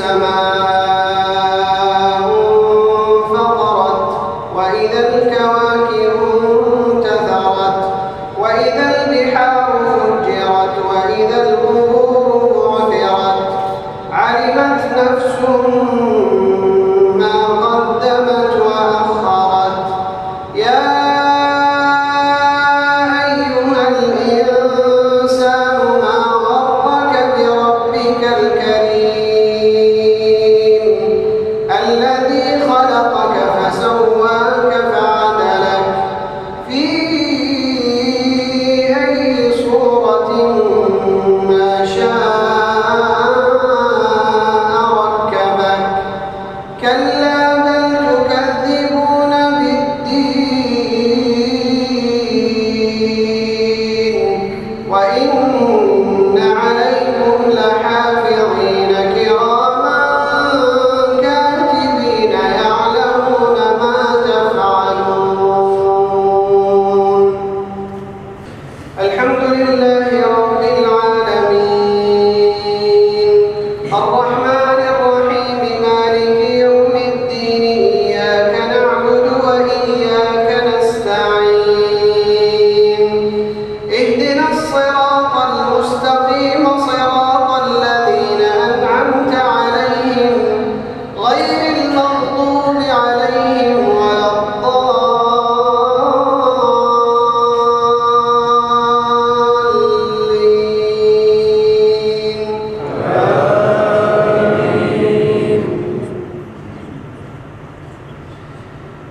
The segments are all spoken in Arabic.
السماء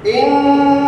إن